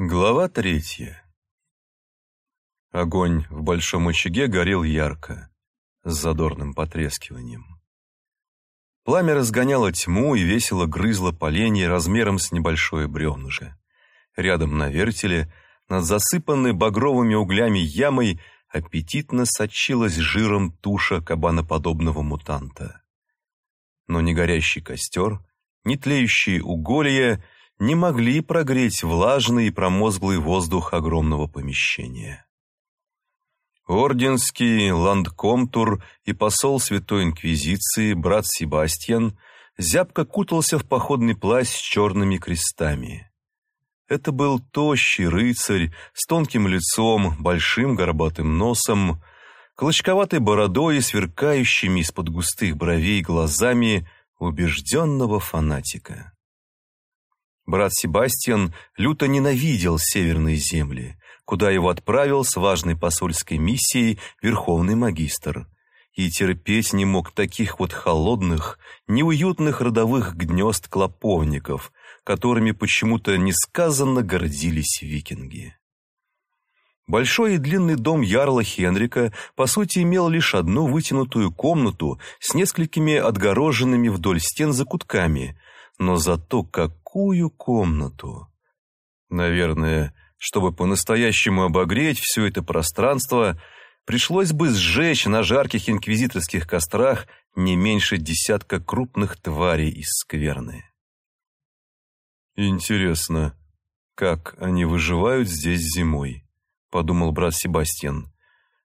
Глава третья. Огонь в большом очаге горел ярко, с задорным потрескиванием. Пламя разгоняло тьму и весело грызло поленья размером с небольшое бревнышко. Рядом на вертеле, над засыпанной багровыми углями ямой, аппетитно сочилась жиром туша кабаноподобного мутанта. Но ни горящий костер, ни тлеющие уголья — не могли прогреть влажный и промозглый воздух огромного помещения. Орденский ландкомтур и посол Святой Инквизиции, брат Себастьян, зябко кутался в походный плащ с черными крестами. Это был тощий рыцарь с тонким лицом, большим горбатым носом, клочковатой бородой и сверкающими из-под густых бровей глазами убежденного фанатика. Брат Себастьян люто ненавидел северные земли, куда его отправил с важной посольской миссией верховный магистр, и терпеть не мог таких вот холодных, неуютных родовых гнезд клоповников, которыми почему-то несказанно гордились викинги. Большой и длинный дом ярла Хенрика, по сути, имел лишь одну вытянутую комнату с несколькими отгороженными вдоль стен закутками, но зато какую комнату! Наверное, чтобы по-настоящему обогреть все это пространство, пришлось бы сжечь на жарких инквизиторских кострах не меньше десятка крупных тварей из скверны. «Интересно, как они выживают здесь зимой?» — подумал брат Себастьян.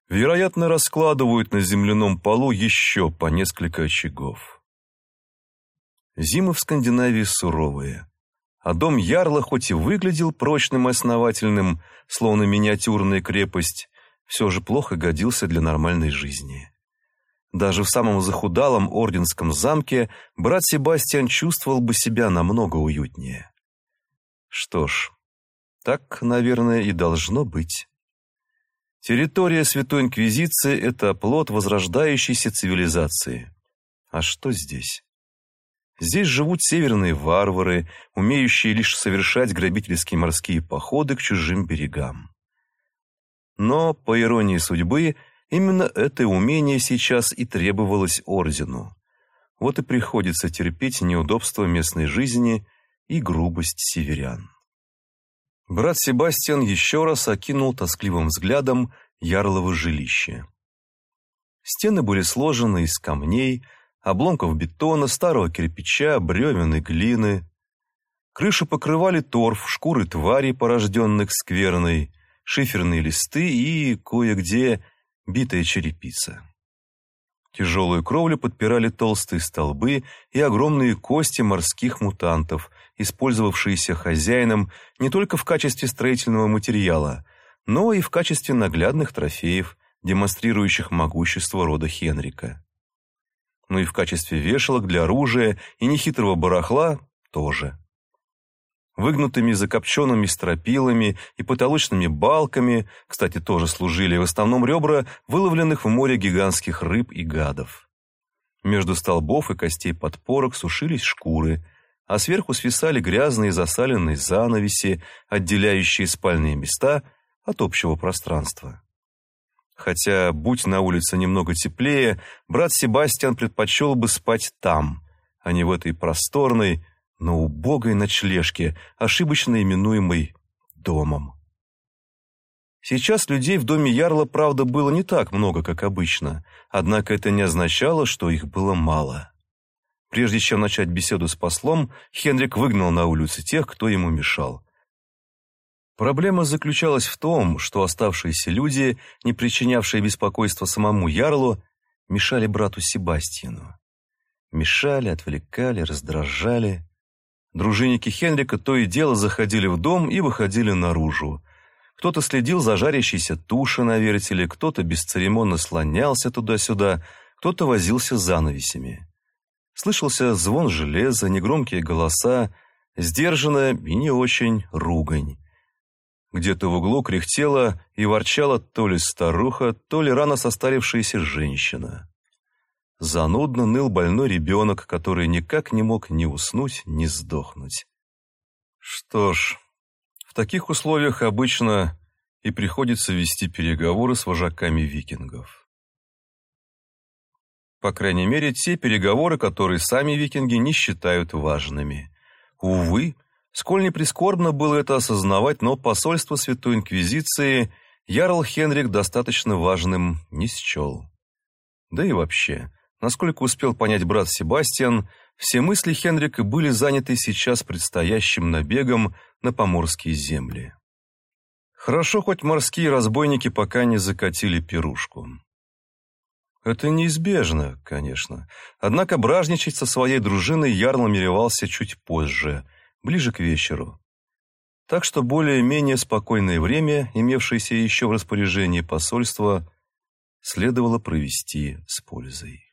«Вероятно, раскладывают на земляном полу еще по несколько очагов». Зимы в Скандинавии суровые. А дом Ярла хоть и выглядел прочным и основательным, словно миниатюрная крепость, все же плохо годился для нормальной жизни. Даже в самом захудалом орденском замке брат Себастьян чувствовал бы себя намного уютнее. Что ж, так, наверное, и должно быть. Территория Святой Инквизиции – это плод возрождающейся цивилизации. А что здесь? Здесь живут северные варвары, умеющие лишь совершать грабительские морские походы к чужим берегам. Но, по иронии судьбы, именно это умение сейчас и требовалось Ордену. Вот и приходится терпеть неудобства местной жизни и грубость северян. Брат Себастьян еще раз окинул тоскливым взглядом ярлово жилище. Стены были сложены из камней, обломков бетона, старого кирпича, бревен и глины. Крышу покрывали торф, шкуры тварей, порожденных скверной, шиферные листы и, кое-где, битая черепица. Тяжелую кровлю подпирали толстые столбы и огромные кости морских мутантов, использовавшиеся хозяином не только в качестве строительного материала, но и в качестве наглядных трофеев, демонстрирующих могущество рода Хенрика но и в качестве вешалок для оружия и нехитрого барахла тоже. Выгнутыми закопченными стропилами и потолочными балками, кстати, тоже служили в основном ребра выловленных в море гигантских рыб и гадов. Между столбов и костей подпорок сушились шкуры, а сверху свисали грязные засаленные занавеси, отделяющие спальные места от общего пространства. Хотя, будь на улице немного теплее, брат Себастьян предпочел бы спать там, а не в этой просторной, но убогой ночлежке, ошибочно именуемой домом. Сейчас людей в доме Ярла, правда, было не так много, как обычно, однако это не означало, что их было мало. Прежде чем начать беседу с послом, Хенрик выгнал на улицу тех, кто ему мешал. Проблема заключалась в том, что оставшиеся люди, не причинявшие беспокойства самому Ярлу, мешали брату Себастьяну. Мешали, отвлекали, раздражали. Дружинники Хенрика то и дело заходили в дом и выходили наружу. Кто-то следил за жарящейся тушей на вертеле, кто-то бесцеремонно слонялся туда-сюда, кто-то возился занавесями. Слышался звон железа, негромкие голоса, сдержанная и не очень ругань. Где-то в углу кряхтела и ворчала то ли старуха, то ли рано состарившаяся женщина. Занудно ныл больной ребенок, который никак не мог ни уснуть, ни сдохнуть. Что ж, в таких условиях обычно и приходится вести переговоры с вожаками викингов. По крайней мере, те переговоры, которые сами викинги не считают важными. Увы, сколь не прискорбно было это осознавать, но посольство Святой Инквизиции Ярл Хенрик достаточно важным не счел. Да и вообще, насколько успел понять брат Себастьян, все мысли Хенрика были заняты сейчас предстоящим набегом на поморские земли. Хорошо, хоть морские разбойники пока не закатили пирушку. Это неизбежно, конечно. Однако бражничать со своей дружиной Ярл намеревался чуть позже, ближе к вечеру. Так что более-менее спокойное время, имевшееся еще в распоряжении посольства, следовало провести с пользой.